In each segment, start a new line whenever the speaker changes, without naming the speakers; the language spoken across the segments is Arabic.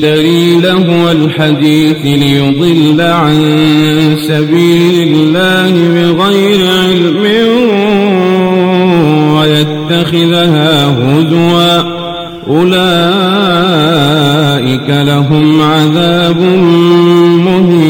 يشتري لهو الحديث ليضل عن سبيل الله بغير علم ويتخذها هزوا. أولئك لهم عذاب مهين.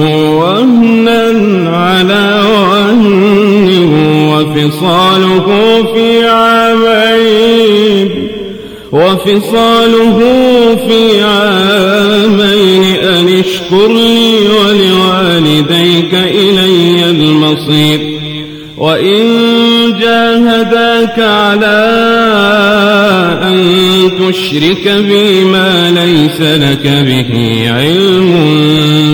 وهنا على وهن وفصاله في عامين وفصاله في عامين أن اشكر لي ولوالديك إلي المصير وإن جاهداك على أن تشرك بي ما ليس لك به علم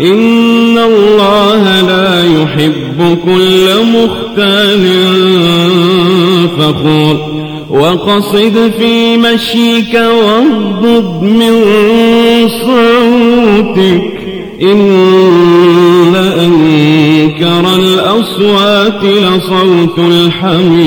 إن الله لا يحب كل مختال فخور. وقصد في مشيك واغضض من صوتك. إن أنكر الأصوات لصوت الحمير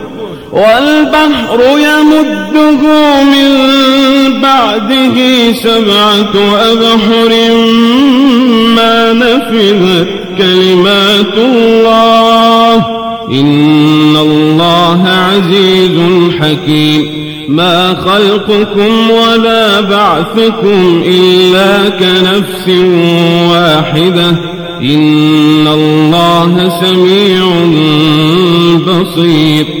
والبحر يمده من بعده سبعة أبحر ما نفذت كلمات الله. إن الله عزيز حكيم. ما خلقكم ولا بعثكم إلا كنفس واحدة. إن الله سميع بصير.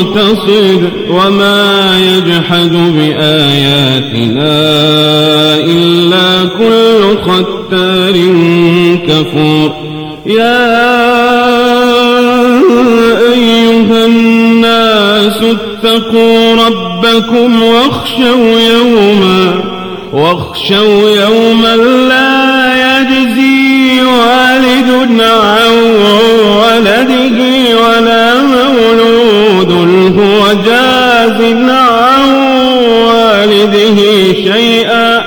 مقتصد وما يجحد بآياتنا إلا كل خط مختار كفور. يا أيها الناس اتقوا ربكم واخشوا يوما واخشوا يوما لا يجزي والد عن ولده ولا هو جاز عن والده شيئا.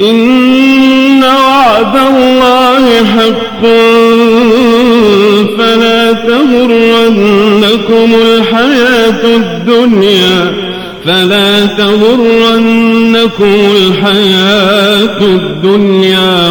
إن وعد الله حق فلا تغرنكم الحياة الدنيا. فلا تغرنكم الحياة الدنيا